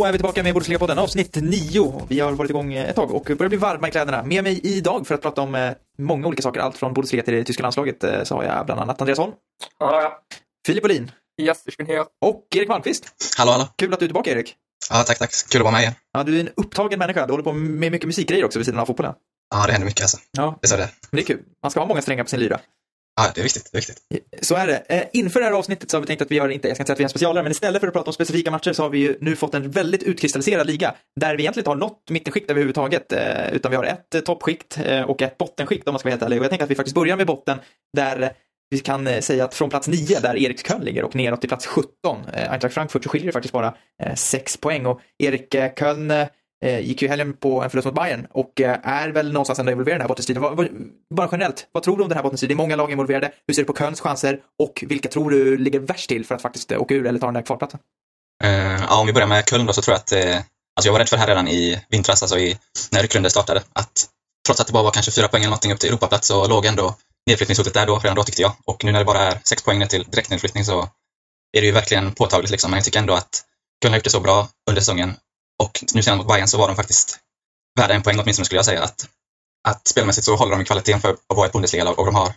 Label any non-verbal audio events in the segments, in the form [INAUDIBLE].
Då är vi tillbaka med Bundesliga-podden, avsnitt 9. Vi har varit igång ett tag och börjar bli varma i kläderna. Med mig idag för att prata om eh, många olika saker, allt från Bundesliga till det tyska landslaget, eh, så har jag bland annat Andreas Holm, Ja, Filip Olin yes, ich bin här. och Erik Malmqvist. Hallå, hallå. Kul att du är tillbaka Erik. Ja, tack, tack. Kul att vara med igen. Ja, du är en upptagen människa, du håller på med mycket musikgrejer också vid sidan av fotbollen. Ja, det händer mycket alltså. Ja, Det är så det är. men det är kul. Man ska ha många strängar på sin lyra. Ja, det är viktigt. Det är viktigt. Så är det. Eh, inför det här avsnittet så har vi tänkt att vi gör inte, jag ska inte säga att vi är en specialare, men istället för att prata om specifika matcher så har vi ju nu fått en väldigt utkristalliserad liga där vi egentligen inte har något mittenskikt överhuvudtaget, eh, utan vi har ett eh, toppskikt och ett bottenskikt om man ska vara helt ärlig. Och jag tänker att vi faktiskt börjar med botten där vi kan säga att från plats 9 där Eriks Köln ligger och neråt till plats 17, Eintracht Frankfurt, så skiljer det faktiskt bara 6 poäng. Och Erik Köln Eh, gick ju i helgen på en förlust mot Bayern och eh, är väl någonstans ändå involverad i den här bottenstriden. Bara generellt, vad tror du om den här bottenstriden? Det är många lag involverade. Hur ser du på Kölns chanser och vilka tror du ligger värst till för att faktiskt eh, åka ur eller ta den där kvalplatsen? Uh, ja, om vi börjar med Köln då så tror jag att, eh, alltså jag var rädd för det här redan i vintras, alltså i, när ryckrundan startade, att trots att det bara var kanske fyra poäng eller någonting upp till Europaplats så låg ändå nedflyttningshotet där då, redan då tyckte jag. Och nu när det bara är sex poäng ner till direktnedflyttning så är det ju verkligen påtagligt liksom. Men jag tycker ändå att Köln har gjort det så bra under säsongen och nu senast mot Bayern så var de faktiskt värda en poäng åtminstone skulle jag säga. Att, att spelmässigt så håller de kvaliteten för att vara ett Bundesliga-lag och de har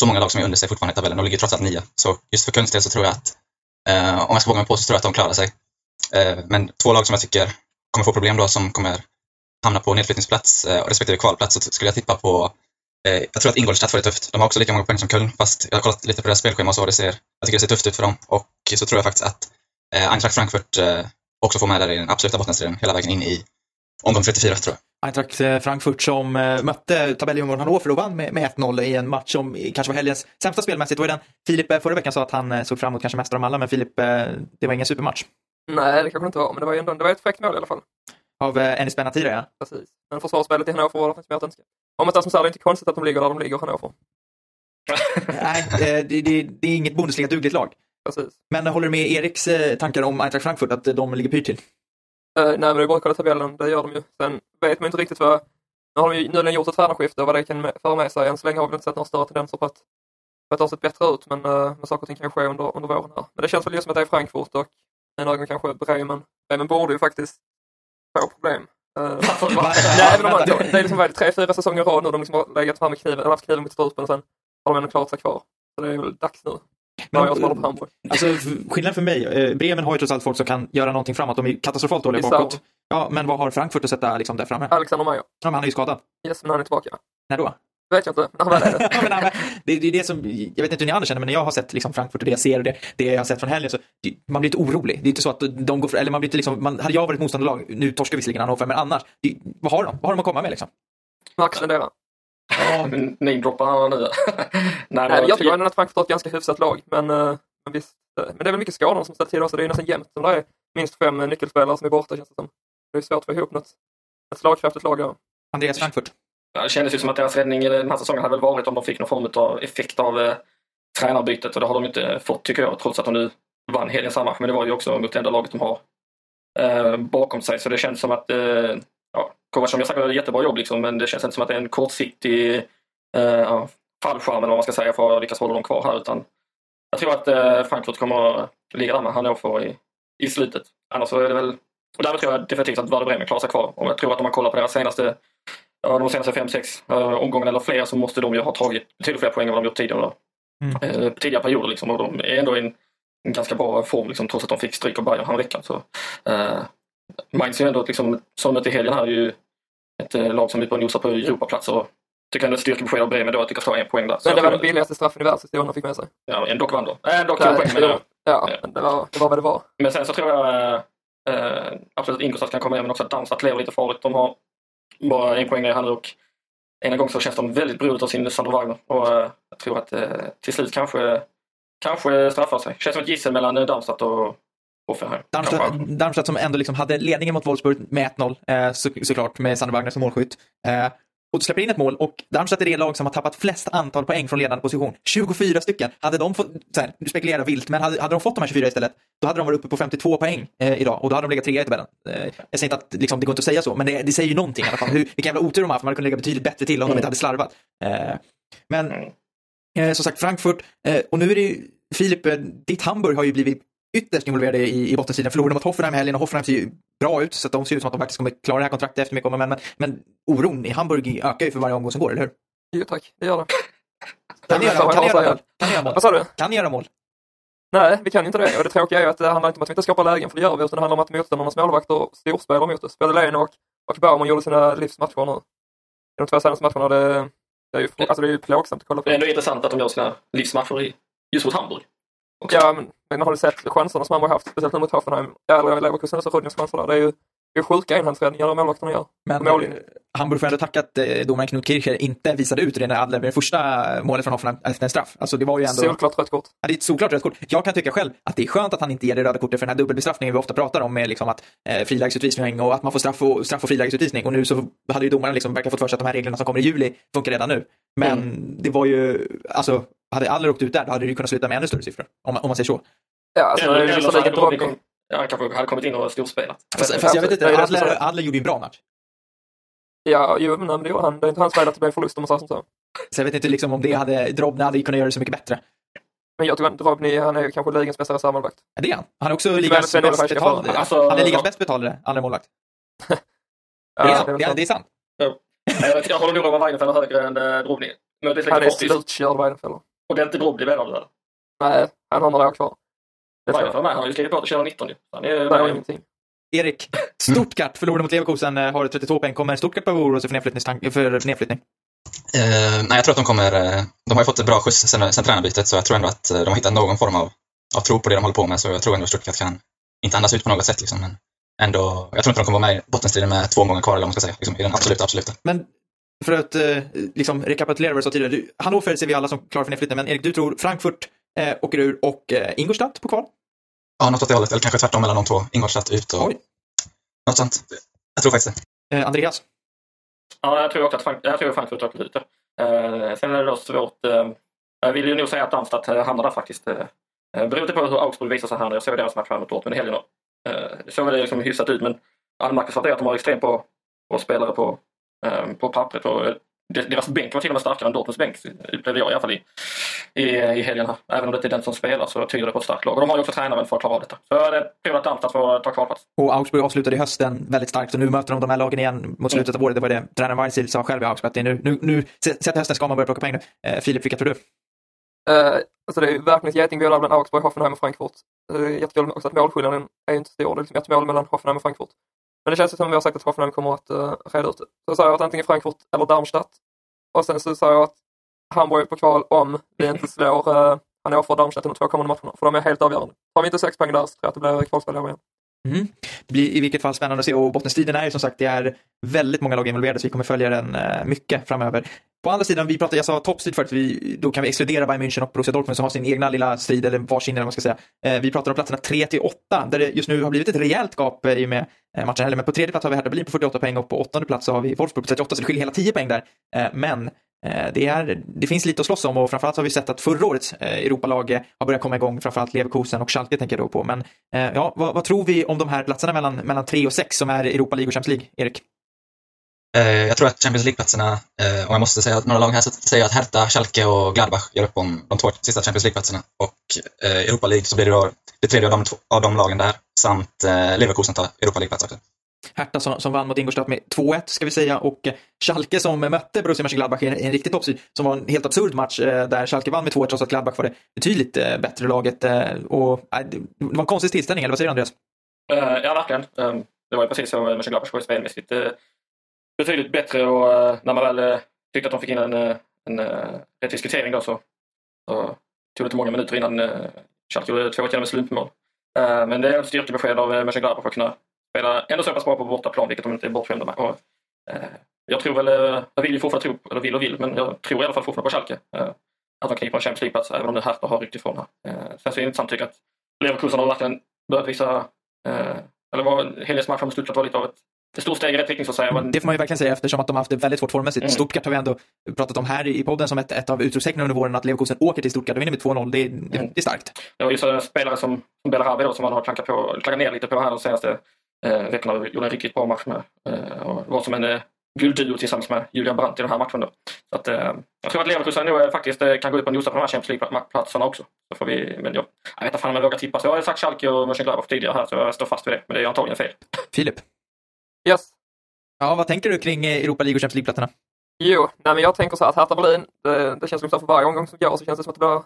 så många lag som är under sig fortfarande i tabellen De ligger trots allt nia. Så just för Kölns del så tror jag att, eh, om jag ska våga mig på så tror jag att de klarar sig. Eh, men två lag som jag tycker kommer få problem då som kommer hamna på nedflyttningsplats eh, respektive kvalplats så skulle jag tippa på eh, jag tror att Ingolstadt får det tufft. De har också lika många poäng som Köln fast jag har kollat lite på deras spelschema och så det ser, jag tycker det ser tufft ut för dem. Och så tror jag faktiskt att eh, Eintracht Frankfurt eh, också får med där i den absoluta bottenstriden hela vägen in i omgång 34 tror jag. Eintracht eh, Frankfurt som eh, mötte tabelljungfrun Hannover och vann med, med 1-0 i en match som kanske var helgens sämsta spelmässigt. Det var den Filip förra veckan sa att han eh, såg fram emot kanske mest av dem alla, men Filip, det var ingen supermatch. Nej, det kanske inte var, men det var ju ändå det var ett fräckt mål i alla fall. Av Enis Benatira, ja. Precis. Men försvarsspelet i Hannover var det faktiskt mer att önska. Om inte ens så är det inte konstigt att de ligger där de ligger, Hannover. [LAUGHS] Nej, det, det, det är inget Bundesliga-dugligt lag. Precis. Men håller du med Eriks eh, tankar om Eintracht Frankfurt, att de ligger pyrt till? Uh, nej, men det är bara att kolla tabellen, det gör de ju. Sen vet man inte riktigt vad... Nu har de ju nyligen gjort ett tränarskifte och vad det kan föra med sig. Än så länge har vi inte sett några större tendenser på att, på att det har sett bättre ut, men, uh, men saker och ting kan ske under, under våren här. Men det känns väl just som att det är Frankfurt och en ögon kanske Bremen. Bremen borde ju faktiskt få problem. [LAUGHS] [LAUGHS] Uh, nej, men de har, det är liksom tre, fyra säsonger i rad nu. De liksom har legat fram med kniven, haft kniven mot strupen och sen har de ändå klarat sig kvar. Så det är väl dags nu. Men, Ja, jag på Hamburg. Alltså, skillnaden för mig, eh, Bremen har ju trots allt folk som kan göra någonting framåt. De är katastrofalt dåliga Bissau. bakåt. Ja, men vad har Frankfurt att sätta liksom, där framme? Alexander Meyer. Ja, men han är ju skadad. Yes, men han är tillbaka. När då? Vet jag inte, [LAUGHS] men han är det. Ja, men, han- det, det är det som, jag vet inte hur ni andra känner, men när jag har sett liksom, Frankfurt och det jag ser och det, det jag har sett från helgen så det, man blir lite orolig. Det är inte så att de går, eller man blir inte liksom, man, hade jag varit motståndarlag, nu torskar visserligen Hannover, men annars, det, vad har de? Vad har de att komma med liksom? Max Lendera. Ja, Namedroppar han nu. [LAUGHS] Nej, Nej, jag tycker ändå att Frankfurt har ett ganska hyfsat lag, men, eh, men visst. eh, Men det är väl mycket skador som ställer till också. Det är nästan jämnt som det är minst fem nyckelspelare som är borta känns det som. Det är svårt att få ihop något, ett slagkraftigt lag. Ja. Andreas Frankfurt. Ja, Det kändes ju som att deras räddning i den här säsongen hade väl varit om de fick någon form av effekt av eh, tränarbytet och det har de inte fått tycker jag, trots att de nu vann helgens match. Men det var ju också mot det enda laget de har eh, bakom sig. Så det känns som att eh, ja, Kovac som jag sagt ett jättebra jobb liksom, men det känns inte som att det är en kortsiktig eh, ja, fallskärm eller vad man ska säga för att lyckas hålla dem kvar här. Utan jag tror att eh, Frankfurt kommer att ligga där med Hannover i, i slutet. Annars så är det väl och därmed tror jag definitivt att Werder Bremen klarar sig kvar. Och jag tror att om man kollar på deras senaste de senaste fem, sex uh, omgångarna eller fler så måste de ju ha tagit betydligt fler poäng än vad de gjort tidigare. Mm. Eh, tidigare perioder liksom, och de är ändå i en, en ganska bra form liksom, trots att de fick stryk av Bayern häromveckan. Så, uh, Mainz är ju ändå, liksom, som mötte i helgen här, är ju ett uh, lag som är på nosar på Europaplats. Och tycker ändå styrkebesked av Bremen då att lyckas ta en poäng där. Så Men det var den billigaste straffen i världshistorien fick med sig. Ja, en dock vann då. Äh, dock två poäng. Men, ja, ja, det var, det var vad det var. men sen så tror jag eh, absolut att Ingolstadt kan komma med men också att Darmstadt lever lite farligt. De har bara en poäng här nu och ena gången så känns de väldigt beroende av sin Sandro Wagner. Och eh, jag tror att eh, till slut kanske, kanske straffar sig. Känns som ett gissel mellan eh, Darmstadt och Hoffenheim. Darmstadt. Darmstadt som ändå liksom hade ledningen mot Wolfsburg med 1-0, eh, så, såklart med Sander Wagner som målskytt. Eh, och du släpper in ett mål och Darmstadt är det lag som har tappat flest antal poäng från ledande position. 24 stycken. Hade de fått, så här, nu spekulerar jag vilt, men hade, hade de fått de här 24 istället, då hade de varit uppe på 52 poäng eh, idag och då hade de legat trea i tabellen. Eh, jag säger inte att liksom, det går inte att säga så, men det, det säger ju någonting i alla fall. Hur, vilken jävla otur de har haft, man hade kunnat ligga betydligt bättre till om de inte hade slarvat. Eh, men eh, som sagt, Frankfurt, eh, och nu är det ju, Filip, eh, ditt Hamburg har ju blivit ytterst involverade i, i bottenstriden. Förlorade mot Hoffenheim i helgen och Hoffenheim ser ju bra ut så att de ser ut som att de faktiskt kommer klara det här kontraktet efter mycket om men, men, men oron i Hamburg ökar ju för varje omgång som går, eller hur? Jo tack, det gör det. Kan ni Det göra, mål? Kan ni göra mål? Vad sa du? Kan ni göra mål? Nej, vi kan inte det. Och det tråkiga är att det handlar inte om att vi inte skapar lägen, för det gör vi, utan det handlar om att motståndarnas målvakter storspelar mot oss. Både Lehn och, och Baumann gjorde sina livsmatcher nu. I de två senaste matcherna. Det, det, är ju, alltså det är ju plågsamt att kolla på. Det är ändå intressant att de gör sina livsmatcher i, just mot Hamburg. Ja, men, men har du sett chanserna som Hamburg haft, speciellt nu mot Hoffenheim, eller Leverkusen, alltså Rudnys chanser där, det är ju det är sjuka enhandsräddningar målvakterna gör. Men Hamburg får ändå tacka att eh, domaren Knut Kircher inte visade ut René Adler med det första målet från Hoffenheim efter en straff. Alltså det var ju ändå... Solklart rött kort. Ja, det är ett solklart rött kort. Jag kan tycka själv att det är skönt att han inte ger det röda kortet för den här dubbelbestraffningen vi ofta pratar om med liksom att eh, frilägesutvisning och att man får straff och, straff och frilägesutvisning. Och nu så hade ju domaren liksom verkar fått för sig att de här reglerna som kommer i juli funkar redan nu. Men det var ju, alltså, hade Adler åkt ut där, då hade det ju kunnat sluta med ännu större siffror. Om, man- om man säger så. Ja, alltså, Eller, eller så hade Robin. kom, ja, kanske hade kommit in och storspelat. Fast, fast jag vet är inte, Adler, är- Adler gjorde ju en bra match. Ja, jo, men det gjorde han. Det är inte hans fel att det blev förlust om man säger som så. Så jag vet inte liksom om det hade, Drobny hade kunnat göra det så mycket bättre. Men jag tycker att Drobny, han är kanske ligans bästa reservmålvakt. Ja, det är han. Han är också ligans bäst betalade. Alltså, han är ligans ja. bäst betalade andra målvakt. [LAUGHS] Ja, Det är, det är det, är, sant. det är sant. Jag, vet, jag håller nog Roman Weidenfeller högre än eh, Drobny. Han är slutkörd, Weidenfeller. Och det är inte du väl? Nej, han har några år kvar. Det tror jag. Weidenfeller med, han har ju skrivit på till 2019 ju. Han är, med, ingenting. Erik, Stuttgart förlorade mot Leverkusen, eh, har 32 poäng. Kommer Stuttgart behöva oroa sig för, nedflyttningstank- för nedflyttning? Eh, nej, jag tror att de kommer... Eh, de har ju fått ett bra skjuts sen, sen tränarbytet, så jag tror ändå att de har hittat någon form av, av tro på det de håller på med. Så jag tror ändå att Stuttgart kan, inte andas ut på något sätt, liksom, men ändå... Jag tror inte de kommer vara med i bottenstriden med två gånger kvar, eller vad man ska säga, liksom, i den absoluta, absoluta. Men för att eh, liksom, rekapitulera vad du sa tidigare. Hannover ser vi alla som klarar för nedflyttning, men Erik, du tror Frankfurt eh, åker ur och eh, Ingolstadt på kval? Ja, något åt det hållet, eller kanske tvärtom mellan de två. Ingolstadt ut och Oj. något sånt. Jag tror faktiskt det. Eh, Andreas? Ja, jag tror också att Frank, jag tror Frankfurt åker ut. Uh, sen är det då svårt. eh, jag vill ju nog säga att Darmstadt uh, hamnar där faktiskt. Uh, beroende på hur Augsburg visar sig här nu. Jag såg deras match här mot Dortmund i helgen. Uh, det såg väl liksom hyfsat ut men anmärkningsvärt är att de har extremt på, på spelare på, eh, på pappret. Och, eh, deras bänk var till och med starkare än Dortmunds bänk upplevde jag i alla fall i, i, i helgen. Här. Även om det inte är den som spelar så tyder det på ett starkt lag. Och de har ju också tränaren för att klara av detta. Så jag tror att Darmstadt får ta kvalplats. Och Augsburg avslutade i hösten väldigt starkt och nu möter de de här lagen igen mot slutet av året. Det var det tränaren Weinziel sa själv i Augsburg att det är nu, nu, nu sett hösten ska man börja plocka poäng nu. Eh, Filip, vilka tror du? Uh, alltså det är ju verkligen ett getingbo mellan Augsburg, Hoffenheim och Frankfurt. Uh, jättekul också att målskillnaden är inte stor. Det är liksom ett mål mellan Hoffenheim och Frankfurt. Men det känns som vi har sagt att Hoffenheim kommer att uh, reda ut det. Så sa jag att antingen Frankfurt eller Darmstadt. Och sen så sa jag att Hamburg är på kval om vi inte slår eh, uh, Hannover och Darmstadt i de två kommande matcherna. För de är helt avgörande. Har vi inte sex poäng där så tror jag att det blir kvalspel igen. Mm. Det blir i vilket fall spännande att se och bottenstriden är ju som sagt, det är väldigt många lag involverade så vi kommer följa den eh, mycket framöver. På andra sidan, vi pratade, jag sa toppstrid förut, vi, då kan vi exkludera Bayern München och Borussia Dortmund som har sin egna lilla strid, eller varsin eller vad man ska säga. Eh, vi pratar om platserna 3 till 8, där det just nu har blivit ett rejält gap eh, i och med eh, matchen heller. Men på tredje plats har vi Hertha Berlin på 48 poäng och på åttonde plats så har vi Wolfsburg på 38, så det skiljer hela 10 poäng där. Eh, men eh, det, är, det finns lite att slåss om och framförallt har vi sett att förra årets eh, Europalag eh, har börjat komma igång, framförallt Leverkusen och Schalke tänker jag då på. Men eh, ja, vad, vad tror vi om de här platserna mellan, mellan 3 och 6 som är Europa League och Champions League, Erik? Eh, jag tror att Champions League-platserna, eh, om jag måste säga några lag här, så säger jag att Hertha, Schalke och Gladbach gör upp om de två sista Champions League-platserna. Och eh, Europa League så blir det då det tredje av de, av de lagen där, samt eh, Leverkusen tar Europa League-plats också. Hertha som, som vann mot Ingolstadt med 2-1 ska vi säga och Schalke som mötte Borussia Mönchengladbach i en, en riktig toppstrid som var en helt absurd match eh, där Schalke vann med 2-1 trots att Gladbach var det betydligt eh, bättre laget eh, och eh, det var en konstig tillställning, eller vad säger du Andreas? Ja, verkligen. Um, det var ju precis med Mönchengladbach var spelmässigt uh, betydligt bättre och eh, när man väl eh, tyckte att de fick in en, eh, en rättvis kvittering då så, så tog det inte många minuter innan Schalke gjorde 2-1 genom ett slumpmål. Men det är ett styrkebesked av Mönchengladbach för att kunna spela ändå så pass bra på bortaplan, vilket de inte är bortskämda med. Och, jag tror väl, jag vill ju fortfarande tro, eller vill och vill, men jag tror i alla fall fortfarande på Schalke. Att de kniper en Champions League-plats, även om det Hertha har ryckt ifrån här. Sen så är det intressant tycker jag att Leverkusen har verkligen börjat visa eller var helgens match mot Stuttgart var lite av ett, ett stort steg i rätt riktning så att säga. Men, Det får man ju verkligen säga eftersom att de har haft det väldigt svårt formmässigt. Mm. Stuttgart har vi ändå pratat om här i podden som ett, ett av utropstecknen under våren att Leverkusen åker till Stuttgart och vinner med 2-0. Det, det, Mm. det är starkt. det var ju så spelare som, som Belarabi då som man har klankat, på, klankat ner lite på här de senaste eh, veckorna. Gjorde en riktigt bra match med. Eh, och var som en, eh, guldduo tillsammans med Julian Brandt i den här matchen. Då. Så att, eh, jag tror att Leverkusen nog eh, faktiskt eh, kan gå upp och nosa på de här Champions League-platserna också. Så får vi, men jag, jag vet inte fan om jag vågar tippa. Så jag har sagt Schalke och Mönchengladbach tidigare här så jag står fast vid det. Men det är antagligen fel. Filip? Yes. Ja, vad tänker du kring eh, Europa League och Champions League-platserna? Jo, nej men jag tänker så här att Hertha Berlin, det, det känns som att för varje omgång som går så känns det som att det blir...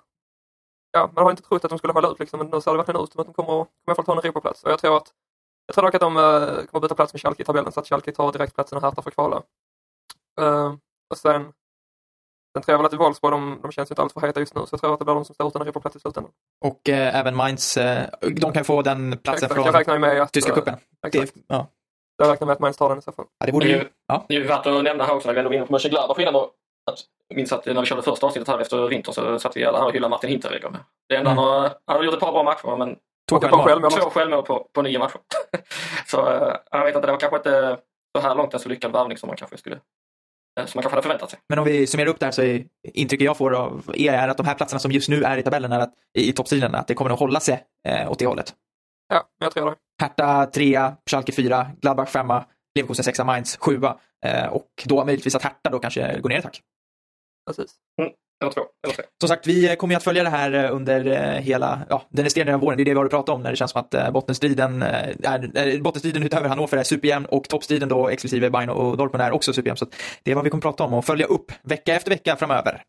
Ja, man har inte trott att de skulle hålla ut liksom, men nu ser det verkligen ut som att de kommer, kommer i alla fall ta en Europaplats. Och jag tror att jag tror dock att de uh, kommer byta plats med Schalke i tabellen så att Schalke tar direktplatsen och Hertha får kvala. Uh, och sen, sen tror jag väl att Wolfsburg, de, de känns inte alls för heta just nu, så jag tror att det blir de som står utan en Europaplats i slutändan. Och eh, även Mainz, eh, de kan få den platsen med att, tyska cupen. Exakt. Ja. Jag räknar med att Mainz tar den i så fall. Ja, det borde ju... Ja. Det är ju värt att nämna här också när vi ändå var inne på Mönchengladbach innan att jag minns att när vi körde första avsnittet här efter vintern så satt vi alla här och hyllade Martin Hinteregger. Det enda mm. han, har, han har gjort ett par bra matcher men två självmål, två självmål på, på nio matcher. [LAUGHS] så äh, jag vet inte, det var kanske inte så här långt en så lyckad värvning som man kanske skulle som man kanske hade förväntat sig. Men om vi summerar upp det här så är intrycket jag får av er är att de här platserna som just nu är i tabellen, är att, i toppstriden, att det kommer att hålla sig eh, åt det hållet. Ja, jag tror det. Hertha trea, Schalke fyra, Gladbach femma, Leverkusen sexa, Mainz sjua eh, och då möjligtvis att Hertha då kanske går ner ett hack. Precis. Mm. Eller två. Eller tre. Som sagt, vi kommer ju att följa det här eh, under eh, hela ja, den resterande av våren. Det är det vi har att prata om när det känns som att eh, bottenstriden, är, bottenstriden utöver Hannover är superjämn och toppstriden då exklusive Bayern och Dortmund är också superjämn. Så det är vad vi kommer att prata om och följa upp vecka efter vecka framöver.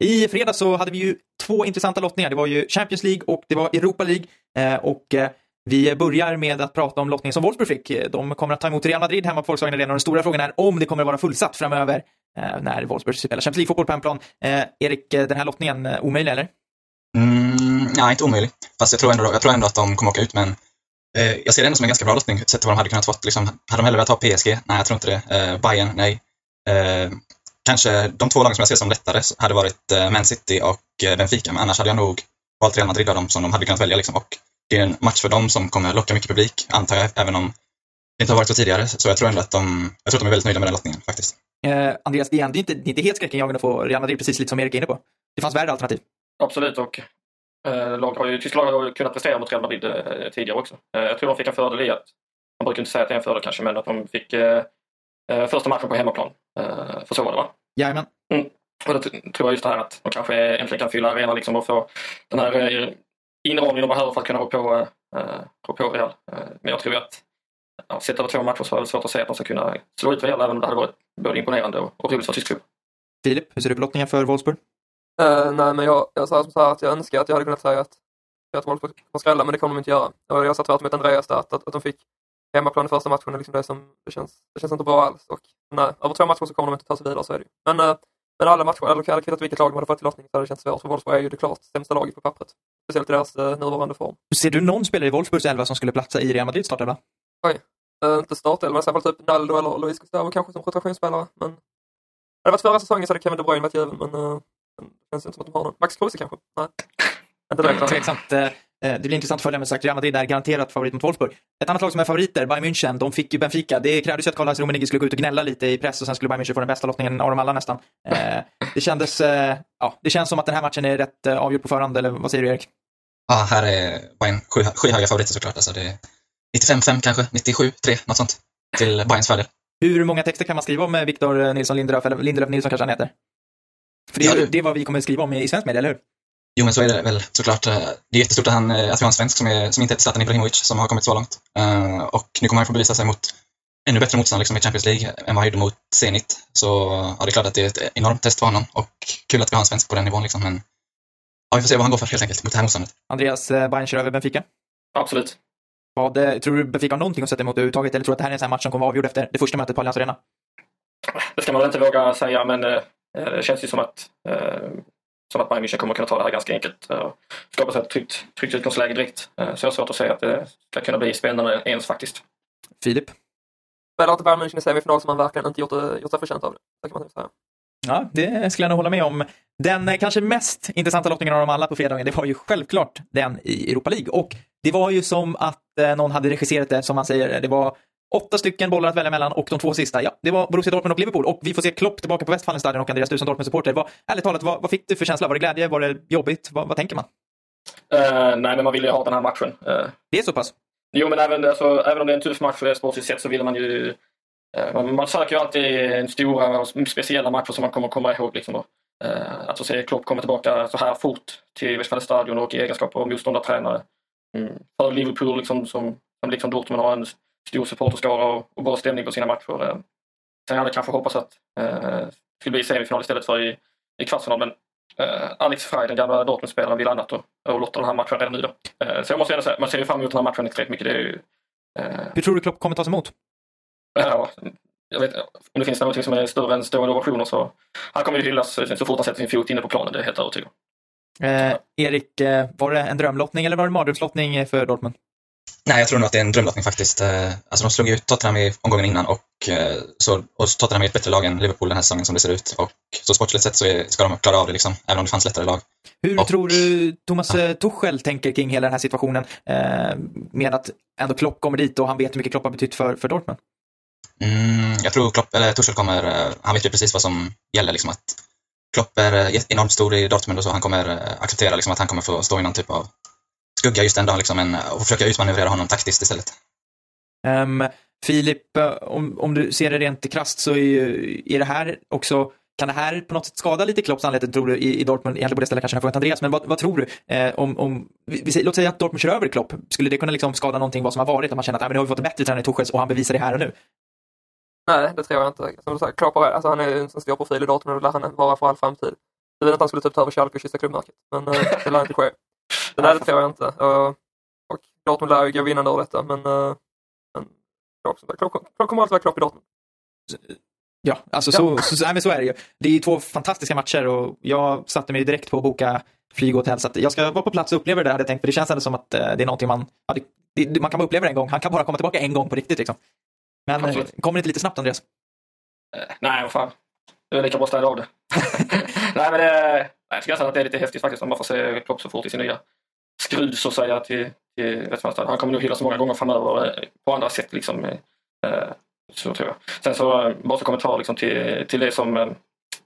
I fredags så hade vi ju två intressanta lottningar. Det var ju Champions League och det var Europa League. Eh, och eh, vi börjar med att prata om lottningen som Wolfsburg fick. Eh, de kommer att ta emot Real Madrid hemma på Volkswagen Arena och den stora frågan är om det kommer att vara fullsatt framöver när Wolfsburg spelar Champions League-fotboll på hemplan. Erik, den här lottningen omöjlig eller? Mm, nej, inte omöjlig. Fast jag tror, ändå, jag tror ändå att de kommer åka ut Men eh, jag ser det ändå som en ganska bra lottning, sett till vad de hade kunnat fått. Liksom, hade de hellre velat ha PSG? Nej, jag tror inte det. Eh, Bayern? Nej. Eh, kanske de två lagen som jag ser som lättare hade varit eh, Man City och eh, Benfica, men annars hade jag nog valt Real Madrid av dem som de hade kunnat välja. Liksom. Och det är en match för dem som kommer locka mycket publik, antar jag, även om det inte har varit så tidigare. Så jag tror ändå att de, jag tror att de är väldigt nöjda med den lottningen faktiskt. Eh, Andreas, det är inte, det är inte helt skräckenjagande att få Real Madrid, precis lite som Erik är inne på. Det fanns värre alternativ. Absolut, och eh, lag har ju, tyska lag har ju kunnat prestera mot Real Madrid eh, tidigare också. Eh, jag tror de fick en fördel i att, man brukar inte säga att det är en fördel kanske, men att de fick eh, första matchen på hemmaplan. för så var det va? Jajamän. Mm. Och då tror jag just det här att de kanske äntligen kan fylla arenan liksom och få den här eh, inramningen de behöver för att kunna rå på, äh, rå på Real. Äh, men jag tror att ja, sett över två matcher så är det svårt att säga att de ska kunna slå ut Real även om det hade varit både imponerande och, och roligt för tysk klubb. Filip, hur ser du på lottningen för Wolfsburg? Uh, nej, men jag, jag sa som så här att jag önskar att jag hade kunnat säga att, att Wolfsburg får skrälla, men det kommer de inte göra. Och jag sa tvärtom med Andreas där, att, att, att de fick hemmaplan i första matchen är liksom det som det känns, det känns inte bra alls. Och nej, över två matcher så kommer de inte ta sig vidare, så är det Men, äh, men alla matcher, eller hade kvittat vilket lag de hade fått till lottning så hade det känts svårt för Wolfsburg är ju det klart sämsta laget på pappret. Speciellt i deras äh, nuvarande form. Ser du någon spelare i Wolfsburgs elva som skulle platsa i Real Madrids startelva? Oj, äh, inte startelva, i så fall typ Naldo eller Luis Gustavo kanske som rotationsspelare. Men hade det varit förra säsongen så hade Kevin De Bruyne varit given, men äh, det känns inte som att de har någon. Max Kruse kanske? Nej. Inte direkt. Tveksamt. Eh, det blir intressant att följa med sagt Real Madrid är garanterat favorit mot Wolfsburg. Ett annat lag som är favoriter, Bayern München, de fick ju Benfica. Det krävdes ju att Karl-Heinz Rummenigge skulle gå ut och gnälla lite i press och sen skulle Bayern München få den bästa lottningen av dem alla nästan. Eh, det kändes, eh, ja, det känns som att den här matchen är rätt avgjord på förhand, eller vad säger du Erik? Ja, här är Bayern skyhöga favoriter såklart. Alltså det är 95-5 kanske, 97-3, något sånt. Till Bayerns fördel. Hur många texter kan man skriva om Victor Nilsson Lindelöf, eller Lindelöf Nilsson kanske han heter? För det, är, ja, det är vad vi kommer skriva om i svensk media, eller hur? Jo, men så är det väl såklart. Eh, det är jättestort att han, eh, att vi har en svensk som, är, som inte heter Zlatan Ibrahimovic som har kommit så långt. Uh, och nu kommer han få bevisa sig mot ännu bättre motstånd liksom, i Champions League än vad han gjorde mot Zenit. Så ja, det är klart att det är ett enormt test för honom och kul att vi har en svensk på den nivån. Liksom, men ja, vi får se vad han går för helt enkelt mot det här motståndet. Andreas, Bayern kör över Benfica? Absolut. Vad, tror du Benfica har någonting att sätta emot överhuvudtaget eller tror du att det här är en sån match som kommer vara avgjord efter det första mötet på Allians Arena? Det ska man väl inte våga säga, men det känns ju som att eh, som att Bayern München kommer kunna ta det här ganska enkelt. och Skapa sig ett tryggt, tryggt utgångsläge direkt. Så jag har svårt att säga att det ska kunna bli spännande ens faktiskt. Filip? Spelar inte Bayern München i semifinal som man verkligen inte gjort, gjort sig förtjänt av det. Kan man säga. Ja, det skulle jag nog hålla med om. Den eh, kanske mest intressanta lottningen av dem alla på fredagen, det var ju självklart den i Europa League. Och det var ju som att eh, någon hade regisserat det, som man säger. Det var åtta stycken bollar att välja mellan och de två sista, ja, det var Borussia Dortmund och Liverpool. Och vi får se Klopp tillbaka på Westfalenstadion och Andreas, du som Dortmund-supporter. Vad, ärligt talat, vad, vad fick du för känsla? Var det glädje? Var det jobbigt? Vad, vad tänker man? Eh, nej, men man vill ju ha den här matchen. Eh, Det är så pass? jo, men även, alltså, även om det är en tuff match sportsligt sett så vill man ju... eh, man, man söker ju alltid en stora och speciella matcher som man kommer komma ihåg. Liksom, då. Eh, att få se Klopp komma tillbaka så här fort till Westfalenstadion och i egenskap av motståndartränare. Mm. För Liverpool liksom, som, som liksom Dortmund har en stor supporterskara och, och bra stämning på sina matcher. Eh, sen hade jag kanske hoppats att eh, det skulle bli semifinal istället för i, i kvartsfinal. Men eh, Alex Frey, den gamla Dortmund-spelaren, vill annat och, och lottar den här matchen redan nu. Då. Eh, så jag måste ändå säga, man ser ju fram emot den här matchen extremt mycket. Det är ju, eh, Hur tror du Klopp kommer tas emot? ja, jag vet om det finns något som är större än stående ovationer så han kommer ju hyllas så fort han sätter sin fot inne på planen, det är jag helt övertygad. Eh, Erik, eh, var det en drömlottning eller var det en mardrömslottning för Dortmund? Nej, jag tror nog att det är en drömlottning faktiskt. Eh, Alltså de slog ut Tottenham i omgången innan och, eh, så, och Tottenham är ett bättre lag än Liverpool den här säsongen som det ser ut. Och så sportsligt sett så är, ska de klara av det liksom, även om det fanns lättare lag. Hur Och- tror du Thomas eh, Tuchel tänker kring hela den här situationen eh, med att ändå Klopp kommer dit och han vet hur mycket Klopp har betytt för, för Dortmund? Mm, jag tror Klopp, eller Tuchel kommer, han vet ju precis vad som gäller liksom att Klopp är enormt stor i Dortmund och så han kommer acceptera liksom att han kommer få stå i någon typ av skugga just den dagen liksom, men, och försöka utmanövrera honom taktiskt istället. Ehm, Filip, eh, om, om du ser det rent krasst så är, ju- är det här också kan det här på något sätt skada lite Klopps anlete, tror du, i, i Dortmund? Egentligen borde jag ställa kanske den frågan till Andreas, men vad, vad tror du? Eh, om, om, vi, vi, låt säga att Dortmund kör över Klopp. Skulle det kunna liksom skada någonting vad som har varit? Att man känner att ah, men nu har vi fått en bättre tränare i Tuchel och han bevisar det här och nu. Nej, det tror jag inte. Som du säger, Klopp har, alltså, han är ju en sån stor profil i Dortmund och det lär han vara för all framtid. Jag vet att han skulle typ ta över Schalke och kyssa klubbmärket, men eh, det lär inte ske. Så nej, det tror jag inte. Och, och Dortmund lär ju gå vinnande ur detta, men, eh, men Klopp, Klopp, Klopp kommer alltid vara Klopp i Dortmund. Ja, alltså Så, så, nej, men så är det ju. Det är två fantastiska matcher och jag satte mig direkt på att boka flyg och hotell. Så att jag ska vara på plats och uppleva det hade jag tänkt. För det känns ändå som att eh, det är någonting man, ja, det, det, man kan bara uppleva det en gång. Han kan bara komma tillbaka en gång på riktigt liksom. Men Absolut. kommer det inte lite snabbt Andreas? Nej, vad fan. Det är lika bra att städa av det. [LAUGHS] nej, men det, nej, jag ska säga att det är lite häftigt faktiskt om man får se Klopp så fort i sin nya skruv så att säga till, till Westfalenstadion. Han kommer nog hyllas många gånger framöver eh, på andra sätt liksom. Eh, eh, Så tror jag. Sen så eh, bara en kommentar liksom till, till det som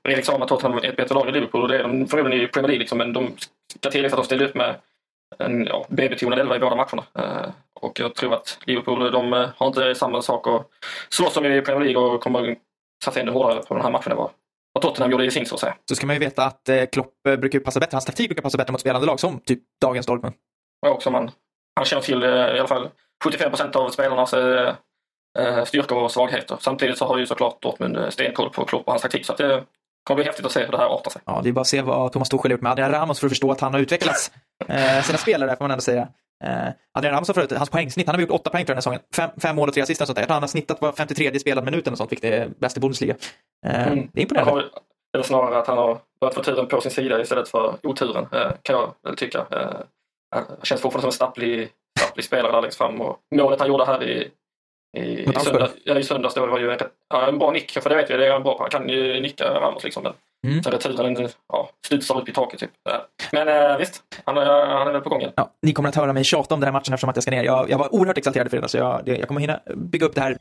Erik sa om att Tottenham är ett bättre lag än Liverpool och det är de förmodligen i Premier League liksom, men de ska tilläggas att de ställde upp med en ja, B-betonad elva i båda matcherna. Eh, Och jag tror att Liverpool de har inte samma sak att slåss om i Premier League och kommer satsa ännu hårdare på den här matchen än vad vad Tottenham gjorde i sin så att säga. Så ska man ju veta att eh, Klopp eh, brukar passa bättre, hans taktik brukar passa bättre mot spelande lag som typ dagens Dortmund. Och också man, han känner till eh, i alla fall 75 procent av spelarnas eh, styrkor och svagheter. Samtidigt så har ju såklart Dortmund stenkoll på Klopp och hans taktik så det kommer bli häftigt att se hur det här artar sig. Ja, det är bara att se vad Thomas Tuchel har gjort med Adrian Ramos för att förstå att han har utvecklats. [LAUGHS] Eh, sina spelare får man ändå säga. Eh, Adrian Ramos har förut, hans poängsnitt, han har gjort åtta poäng den här säsongen. Fem, fem mål och tre assist och sånt där. Jag tror han har snittat på 53 spelad minut eller sånt, vilket är bäst i Bundesliga. Eh, Mm. Det är Han imponerande. har, eller snarare att han har börjat få turen på sin sida istället för oturen eh, kan jag väl tycka. Eh, Han känns fortfarande som en stapplig, stapplig spelare där längst fram och målet han gjorde här i i, i, söndags, ja, I söndags då var ju en, ja, en bra nick, för det vet vi, det är en bra, han kan ju nicka Ramos liksom. Men Mm. sen returen ja, studsar upp i taket typ. Eh, Men eh, visst, han, är- han är väl på gång igen. Ja, ni kommer att höra mig tjata om den här matchen eftersom att jag ska ner. Jag, jag var oerhört exalterad för det, så jag, det, jag kommer hinna bygga upp det här.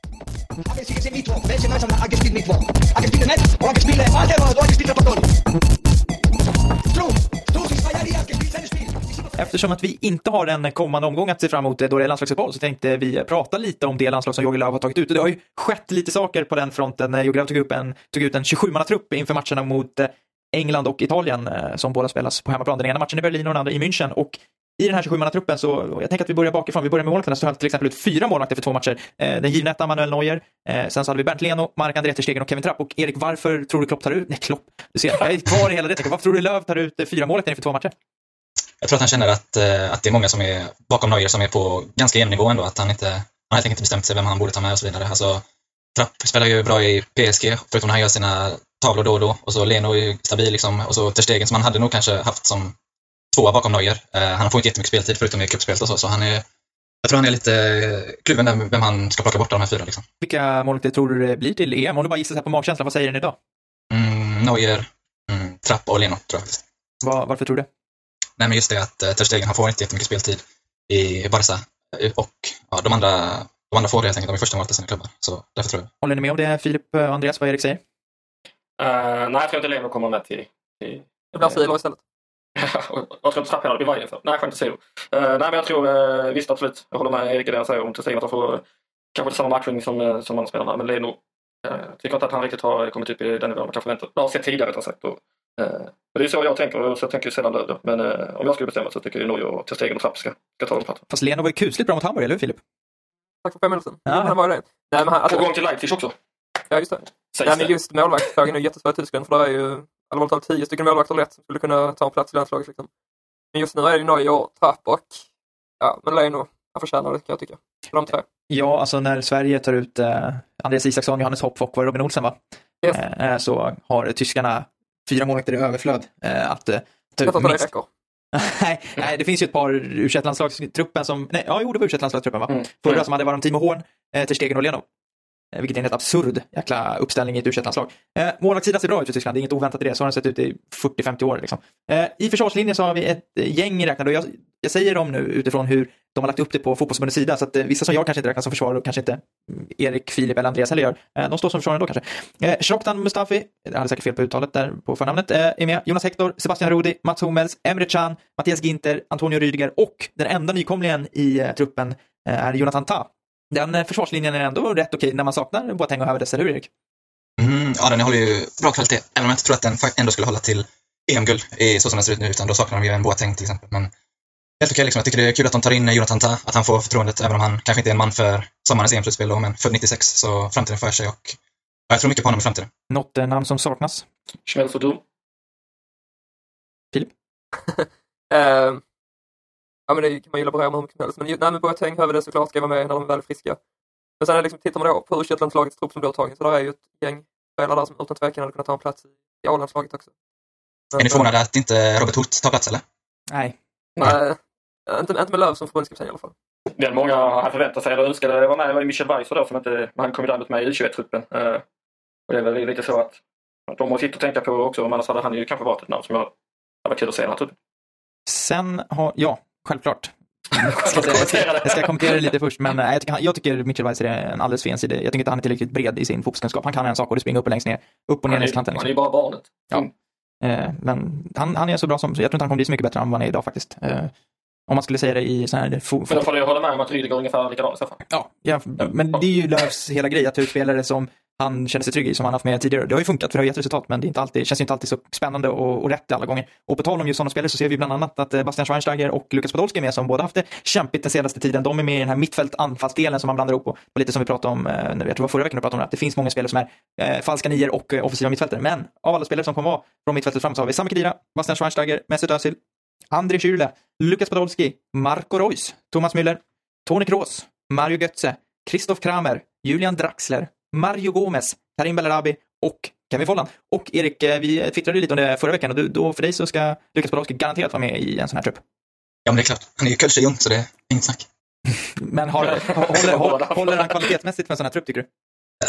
Eftersom att vi inte har en kommande omgång att se fram emot eh, då det är landslagsuppehåll så tänkte vi prata lite om det landslag som Jogi Löw har tagit ut. Och det har ju skett lite saker på den fronten. Eh, Jogi Löw tog, upp en, tog ut en 27-mannatrupp inför matcherna mot eh, England och Italien eh, som båda spelas på hemmaplan. Den ena matchen i Berlin och den andra i München. Och i den här 27-mannatruppen så, jag tänker att vi börjar bakifrån. Vi börjar med målvakterna så höll till exempel ut fyra målvakter för två matcher. Eh, den givna ettan Manuel Neuer. Eh, sen så hade vi Bernt Leno, Mark André Stegen och Kevin Trapp. Och Erik, varför tror du Klopp tar ut, nej Klopp, du ser, jag är kvar i hela det. Varför tror du Löw tar ut fyra målvakter inför två matcher? Jag tror att han känner att, eh, att det är många som är bakom Neuer som är på ganska jämn nivå ändå. Att han inte, han har helt enkelt inte bestämt sig vem han borde ta med och så vidare. Alltså, Trapp spelar ju bra i PSG, förutom när han gör sina tavlor då och då. Och så Leno är ju stabil liksom. Och så Ter Stegen som han hade nog kanske haft som tvåa bakom Neuer. Eh, han får inte jättemycket speltid förutom i cupspelet och så. Så han är, jag tror han är lite eh, kluven där vem han ska plocka bort av de här fyra. Liksom. Vilka målvakter tror du det blir till EM? Om du bara gissar på magkänsla, vad säger den idag? Mm, Neuer, mm, Trapp och Leno tror jag. Var, varför tror du det? Nej, men just det att eh, Ter Stegen, han får inte jättemycket speltid i Barca. Eh, Och ja, de andra de andra får det helt enkelt. De är första målet i sina klubbar. Så därför tror jag. Håller ni med om det, Filip och Andreas, vad Erik säger? Eh, nej, jag tror inte Leno kommer med till... till Det blir Filo istället. [LAUGHS] jag tror inte heller blir Bayern för. Nej, skämt åsido. Uh, nej, men jag tror uh, visst absolut. Jag håller med Erik i det han säger om Tessin att han får uh, kanske inte samma matchning som, uh, som andra spelarna. Men Leno uh, tycker inte att han riktigt har kommit upp i den nivån man kanske väntat. har sett tidigare rättare sagt. Och, uh, men det är så jag tänker och så tänker jag sällan Löv då. Men uh, om jag skulle bestämma så tycker jag Neuer och Ter och Trapp ska, ska ta de platserna. Fast Leno var ju kusligt bra mot Hamburg, eller hur Filip? Tack för fem minuter sedan. Ja. Han var ju det. Nej, men han, På alltså, gång till Leipzig också. ja, just det. Sägs Nej, men just målvaktsfrågan är jättesvår i Tyskland för det är ju allvarligt talat tio stycken målvakter lätt som skulle kunna ta en plats i landslaget. Liksom. Men just nu är det ju Neuer, och Trapp och ja, men Leno, han förtjänar det kan jag tycka. De tre. Ja, alltså när Sverige tar ut eh, Andreas Isaksson, Johannes Hopp och Robin Olsen, va? Yes. Eh, så har tyskarna fyra målvakter i överflöd. Eh, att, Jag minst- räcker. nej, nej, det finns ju ett par u landslagstruppen som, nej, ja, jo, det var u landslagstruppen va? Mm. Förra som hade varit Timo Horn, eh, Ter Stegen och Leno. Eh, vilket är en helt absurd jäkla uppställning i ett u landslag eh, Målvaktssidan ser bra ut för Tyskland, det är inget oväntat i det. Så har den sett ut i 40-50 år. Liksom. Eh, I försvarslinjen så har vi ett eh, gäng räknade och jag, jag säger dem nu utifrån hur de har lagt upp det på fotbollsförbundets sida. Så att eh, vissa som jag kanske inte räknas som försvarare och kanske inte mm, Erik, Filip eller Andreas heller gör. Eh, de står som försvarare då kanske. Eh, Shoktan Mustafi, jag hade säkert fel på uttalet där på förnamnet, eh, är med. Jonas Hector, Sebastian Rudi, Mats Hummels, Emre Can, Mattias Ginter, Antonio Rydiger och den enda nykomlingen i eh, truppen eh, är Jonathan Ta. Den eh, försvarslinjen är ändå rätt okej när man saknar Boateng och Havertz, eller hur Erik? Mm, ja, den håller ju bra kvalitet. Även om jag inte tror att den ändå skulle hålla till EM-guld så som den ser ut nu, utan då saknar de ju en Boateng till exempel. Men helt okej, liksom. jag tycker det är kul att de tar in Jonathan Tah, att han får förtroendet, även om han kanske inte är en man för sommarens EM-slutspel då, men född 96, så framtiden för sig och ja, jag tror mycket på honom i framtiden. Något eh, namn som saknas? Schmell för dum. Eh, ja, men det kan man ju laborera med hur mycket som helst. Men nej, men Boateng behöver det såklart, ska vara med när de är väl friska. Men sen är det liksom, tittar man då på U21-landslagets trupp som du har tagit, så där är ju ett gäng spelare där som utan tvekan hade kunnat ta en plats i A-landslaget också. Är ni förvånade att inte Robert Hoth tar plats eller? Nej. Nej, inte, inte med Löv som förbundskapten i alla fall. Den många hade förväntat sig eller önskade vara med var ju Michel Weiser då som inte, men han kom ju däremot med i U21-truppen. Eh, och det är väl lite så att, att de har sitt att tänka på också, men annars hade han ju kanske varit ett namn som jag hade varit kul att se den här truppen. Sen har, ja, självklart. Jag ska, jag, ska, jag ska kommentera det lite först, men eh, jag tycker, jag tycker Mitchell Weiser är en alldeles för ensidig. Jag tycker inte han är tillräckligt bred i sin fotbollskunskap. Han kan en sak och det är springa upp och längst ner. Upp och ner längs kanten. han är Liksom. ju bara barnet. Ja. Eh, men han, han är så bra som, jag tror inte han kommer bli så mycket bättre än vad han är idag faktiskt. Om man skulle säga det i sån här fo- Men då får du hålla med om att Rydiger är ungefär likadan i så fall. Ja, ja, men det är ju Lööfs hela grej, att ta ut spelare som han känner sig trygg i, som han haft med tidigare. Det har ju funkat, för det har gett resultat, men det är inte alltid, känns inte alltid så spännande och, och rätt alla gånger. Och på tal om just sådana spelare så ser vi bland annat att eh, Bastian Schweinsteiger och Lukas Podolski är med, som båda haft det kämpigt den senaste tiden. De är med i den här mittfält-anfallsdelen som man blandar ihop, och, och lite som vi pratade om, eh, när vi- jag tror det var förra veckan, vi pratade om det, att det finns många spelare som är eh, falska nior och eh, offensiva mittfältare. Men av alla spelare som kommer vara från mittfältet fram så har vi Sami Khedira, Bastian Schweinsteiger, Mesut Özil, André Schürrle, Lukas Podolski, Marco Reus, Thomas Müller, Toni Kroos, Mario Götze, Christoph Kramer, Julian Draxler, Mario Gomez, Karim Bellarabi och Kevin Folland. Och Erik, eh, vi twittrade lite om det förra veckan och du, då för dig så ska Lukas Podolski garanterat vara med i en sån här trupp. Ja, men det är klart. Han är ju kölschejung, så det är inget snack. [LAUGHS] Men har, håller, håller, håller han kvalitetsmässigt för en sån här trupp tycker du?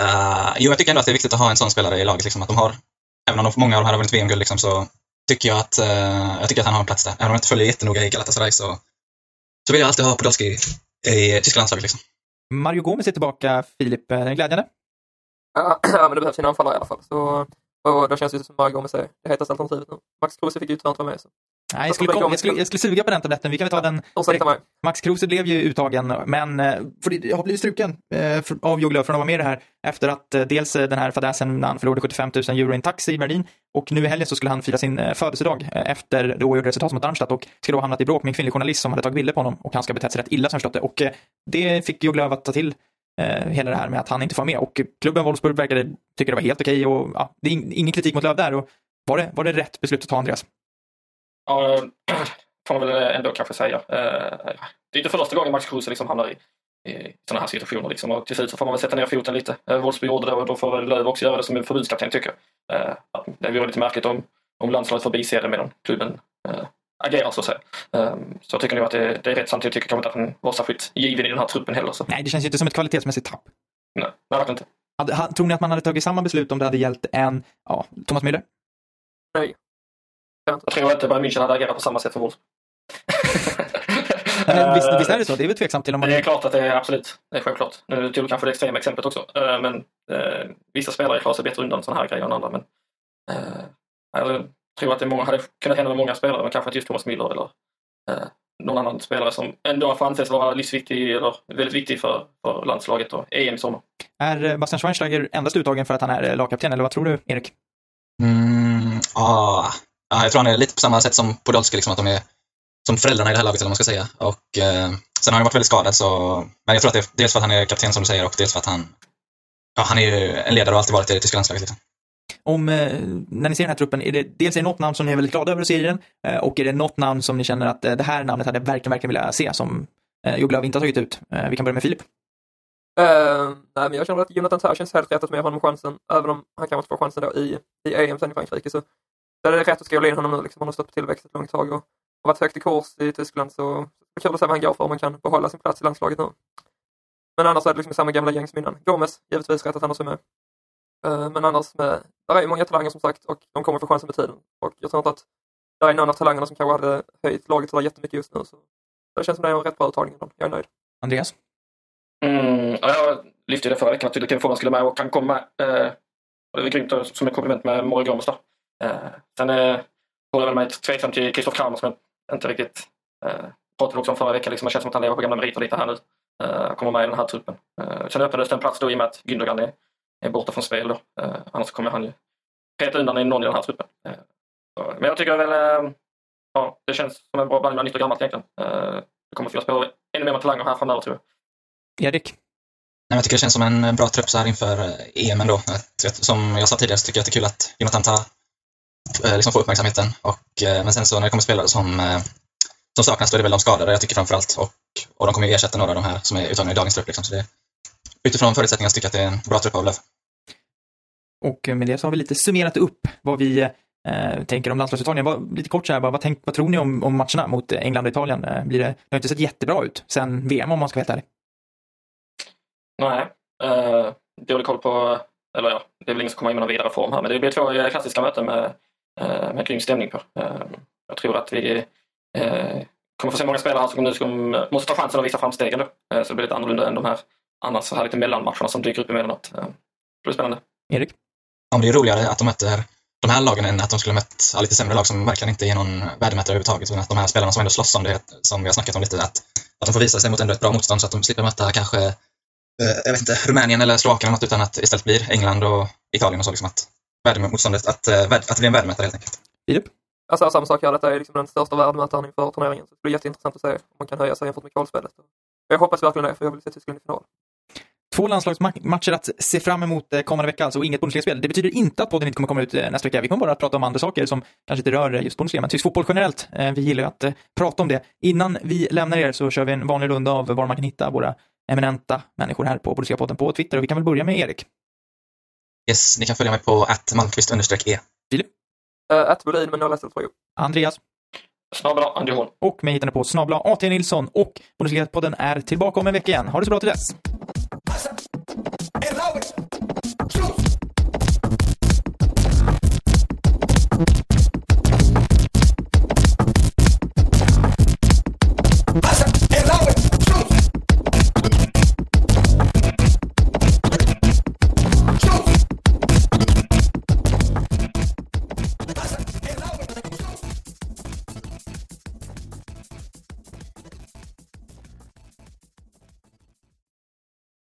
Uh, jo, jag tycker ändå att det är viktigt att ha en sån spelare i laget. Liksom, att de har, även om de, många av de här har vunnit VM-guld, liksom, så tycker jag att, eh, jag tycker att han har en plats där. Även om jag inte följer jättenoga i Galatasaray så, så vill jag alltid ha Podolski i, i tyska landslaget. Liksom. Mario Gomez är tillbaka, Filip. Eh, Glädjande. Ja, [CLEARS THROAT] ja, men det behövs en anfallare i alla fall. Så, och då känns det som Mario Gomez är det hetaste alternativet nu. Max Kruse fick ju tyvärr inte vara med. Så. Nej, jag, skulle, jag, skulle, jag skulle suga på den tabletten. Vi kan väl ta den. Max Kruse blev ju uttagen, men eh, för har blivit struken eh, av Jogi Löw från att vara med i det här efter att eh, dels den här fadäsen när han förlorade 75 000 euro i en taxi i Berlin och nu i helgen så skulle han fira sin födelsedag efter då gjorde resultat mot Darmstadt och ska då ha hamnat i bråk med en kvinnlig journalist som hade tagit bilder på honom och han ska ha betett sig rätt illa som jag det. Och det fick Jogi Löw att ta till hela det här med att han inte får med och klubben Wolfsburg verkade tycka det var helt okej och ja, det är in- ingen kritik mot Löw där. Och var, det, var det rätt beslut att ta, Andreas? Ja, [CLEARS THROAT] får man väl ändå kanske säga. Eh, Det är inte första gången Max Kruse liksom hamnar i, i sådana här situationer. Liksom. Och till slut så får man väl sätta ner foten lite. Eh, Wolfsburg gjorde det och då får väl Löv också göra det som en förbundskapten tycker jag. Eh, Det vore lite märkligt om, om landslaget förbiser det medan klubben eh, agerar så att säga. Eh, Så jag tycker nog att det, det är rätt. Samtidigt tycker jag kanske inte att han var särskilt given i den här truppen heller. Så. Nej, det känns ju inte som ett kvalitetsmässigt tapp. Nej, nej, verkligen inte. Hade, tror ni att man hade tagit samma beslut om det hade gällt en, ja, Thomas Müller? Nej. Jag tror inte Bayern München hade agerat på samma sätt som Wolfsburg. Men visst, visst är det så? Det är väl tveksamt till om man... Det är klart att det är absolut. Det är självklart. Nu tog du kanske det extrema exemplet också. Eh, Men eh, vissa spelare klarar sig bättre undan sådana här grejer än andra. Men, eh, jag tror att det många, hade kunnat hända med många spelare, men kanske inte just Thomas Müller eller eh, någon annan spelare som ändå får anses vara livsviktig eller väldigt viktig för, för landslaget och EM i sommar. Är eh, Bastian Schweinsteiger endast uttagen för att han är eh, lagkapten, eller vad tror du, Erik? Mm, ah, ja, jag tror han är lite på samma sätt som Podolski, liksom, att de är som föräldrarna i det här laget, eller vad man ska säga. Och, eh, sen har han varit väldigt skadad, så, men jag tror att det är dels för att han är kapten som du säger och dels för att han, ja, han är ju en ledare och alltid varit i det tyska landslaget. Liksom. Om, eh, när ni ser den här truppen, är det dels är det något namn som ni är väldigt glada över att se i den eh, och är det något namn som ni känner att eh, det här namnet hade verkligen, verkligen vilja se som eh, Jogi Löw inte har tagit ut? Eh, vi kan börja med Filip. Eh, nej, men jag känner att Jonathan Tah känns helt rätt att med honom chansen, även om han kanske inte får chansen då i, i EM sen i Frankrike. Så där är det rätt att skriva in honom nu. Liksom. Han har stått på tillväxt ett långt tag och varit högt i kurs i Tyskland. Så det är kul att se vad han går för om han kan behålla sin plats i landslaget nu. Men annars är det liksom samma gamla gäng som innan. Gomes, givetvis rätt att han också är med. Eh, men annars, med, där är ju många talanger som sagt och de kommer få chansen med tiden. Och jag tror inte att det är någon av talangerna som kanske hade höjt laget sådär jättemycket just nu. Så det känns som det är en rätt bra uttagning. Jag är nöjd. Andreas? Mm, ja, jag lyfte det förra veckan att Kevin Forman skulle med och han kom med. Eh, och det var grymt som ett komplement med Mori Gomes där. Eh, sen eh, håller jag mig tveksam till Christoph Kramer som jag inte riktigt eh, pratade också om förra veckan. Liksom, det känns som att han lever på gamla meriter lite här nu. Eh, kommer med i den här truppen. Eh, sen öppnades det en plats då i och med att Gündogan är, är borta från spel. Då. Eh, annars kommer han ju peta undan i någon i den här truppen. Eh, så, men jag tycker väl eh, ja, det känns som en bra blandning av nytt och gammalt egentligen. Eh, det kommer fyllas på ännu mer med talanger här framöver tror jag. Erik? Nej, jag tycker det känns som en bra trupp så här inför eh, EM ändå. Att, som jag sa tidigare så tycker jag att det är kul att Jonathan eh, liksom får uppmärksamheten. Och, eh, men sen så när det kommer spelare som, eh, som saknas då är det väl de skadade jag tycker framför allt. Och, och de kommer ju ersätta några av de här som är uttagna i dagens trupp. Liksom. Så det, utifrån förutsättningarna så tycker jag att det är en bra trupp av Löw. Och med det så har vi lite summerat upp vad vi eh, tänker om landslagsuttagningen. Vad- Lite kort så här, bara, vad, tänk, vad tror ni om, om matcherna mot England och Italien? Eh, blir det, det har inte sett jättebra ut sen VM om man ska vara helt ärlig. Nej, eh, dålig koll på, eller ja, det är väl ingen som kommer in med någon vidare form här, men det blir två eh, klassiska möten med, eh, med grym stämning på. Eh, jag tror att vi eh, kommer få se många spelare här som nu ska, måste ta chansen att visa framstegen då. Eh, så det blir lite annorlunda än de här annars så här lite mellanmatcherna som dyker upp emellanåt. Eh, det blir spännande. Erik? Ja, det är roligare att de möter de här lagen än att de skulle mött lite sämre lag som verkligen inte är någon värdemätare överhuvudtaget. Utan att de här spelarna som ändå slåss om det, som vi har snackat om lite, att, att de får visa sig mot ändå ett bra motstånd så att de slipper möta kanske, eh, jag vet inte, Rumänien eller Slovakien eller något, utan att det istället blir England och Italien och så. Liksom att, värdemotståndet, att, eh, att det blir en värdemätare helt enkelt. Filip? Alltså samma sak här, detta är liksom den största värdemätaren inför turneringen. Så det blir jätteintressant att se om man kan höja sig jämfört med kvalspelet. Jag hoppas verkligen det, för jag vill se Tyskland i final. Två landslagsmatcher att se fram emot eh, kommande vecka, alltså och inget Bundesliga-spel. Det betyder inte att podden inte kommer komma ut eh, nästa vecka. Vi kommer bara att prata om andra saker som kanske inte rör just Bundesliga, men tysk fotboll generellt. Vi gillar ju att prata om det. Innan vi lämnar er så kör vi en vanlig runda av var man kan hitta våra eminenta människor här på Bundesliga-podden på Twitter. Och vi kan väl börja med Erik. Yes, ni kan följa mig på att malmqvist e. Uh, att Bolin med noll SL3. Andreas. Snabel A, Andy Horn. Och mig hittar ni på snabla AT Nilsson. Och Bundesliga-podden är tillbaka om en vecka igen. Ha det så bra till dess.